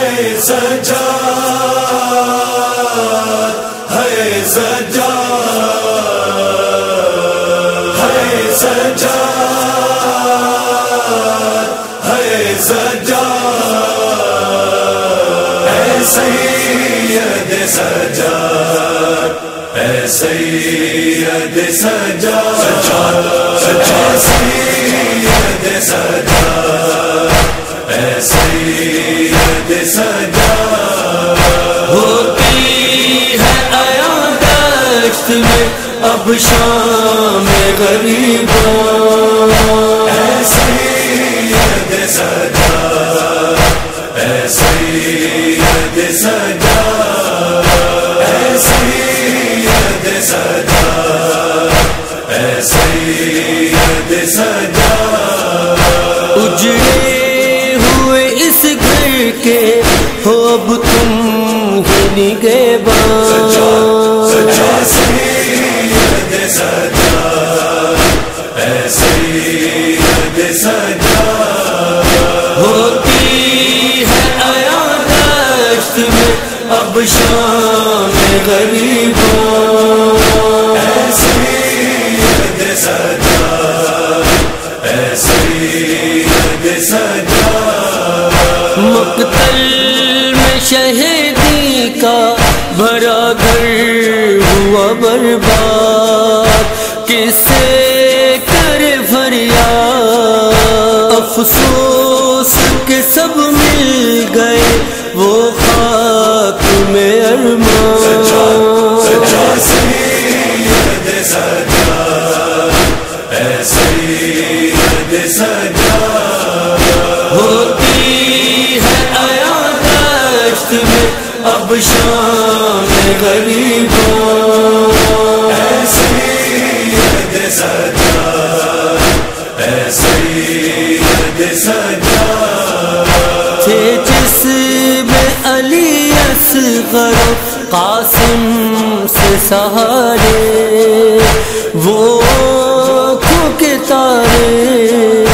ہے سجا ہے سجا ہے سجا ہے سجا ہے سید سجا ہے سید سجا سجا سجا سید سجا سجا ہوتی ہے آیا دشت میں، اب شام غریب ہے سید سجا ہے سید سجا ہے سید سجا ہے کے ہو اب تم ہی نگے سجا سجا ہوتی ہے آیا دشت میں اب شام غریب ہے میں شہیدی کا بڑا گھر ہوا برباد۔ کس سے کر فریاد۔ افسوس کے سب مل گئے وہ خاک میں سجا ارمان اب شام غریب ہے سید سجا۔ ہے سید سجا۔ تھے جس میں علی اصغر، قاسم سے سہارے۔ وہ آنکھوں کے تارے۔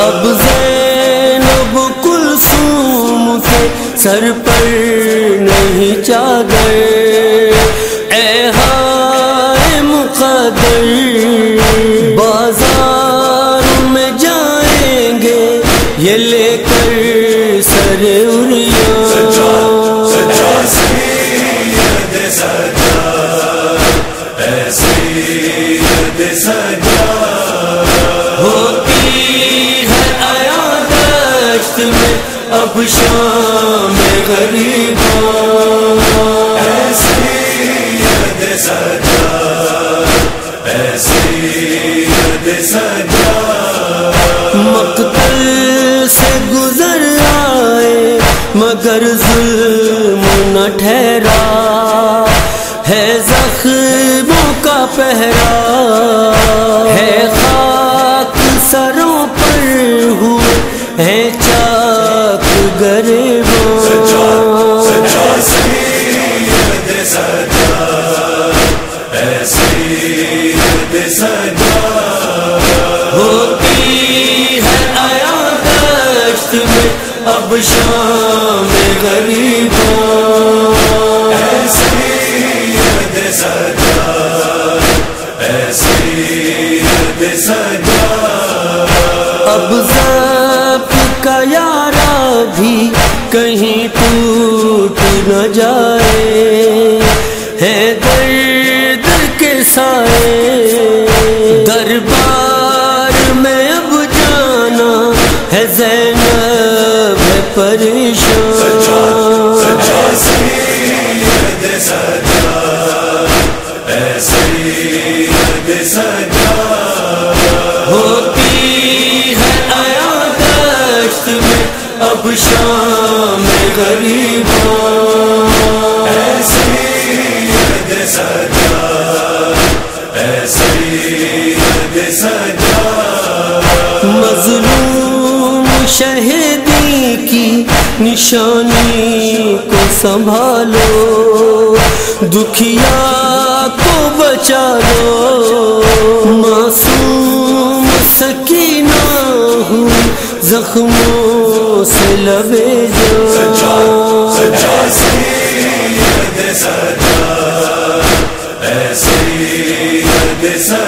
اب زینب کلثوم کے سر پر نہیں چادر۔ اے ہائے مقدر، بازار میں جائیں گے یہ لے کر سر سجا اب شام غریب ہے سید سجا ہے سید سجا۔ مقتل سے گزر آئے، مگر ظلم نہ ٹھہرا۔ ہے زخموں کا پہرا۔ ہوتی ہے آیا دشت میں اب شام غریب ہے سید سجا ہے سید سجا اب ضبط کا یارا بھی کہیں ٹوٹ نہ جائے۔ ہے درد کے سائے۔ دربار میں اب جانا ہے زینب پریشان۔ سجا سجا ہوتی ہے آیا دشت میں اب شام غریب سید مظلوم شہدی کی نشانی کو سنبھالو، دکھیا کو بچا لو معصوم سکینہ ہوں، زخموں سے لبے جو سجا سید سجا سر